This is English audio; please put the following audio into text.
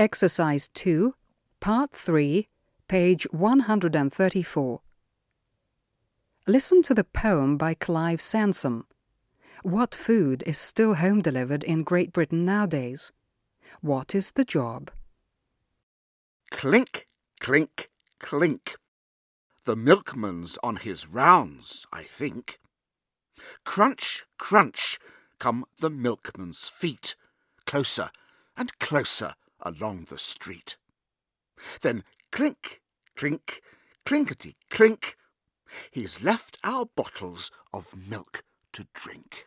Exercise 2, Part 3, page 134. Listen to the poem by Clive Sansom. What food is still home delivered in Great Britain nowadays? What is the job? Clink, clink, clink. The milkman's on his rounds, I think. Crunch, crunch, come the milkman's feet, closer and closer along the street. Then clink, clink, clinkety clink, he's left our bottles of milk to drink.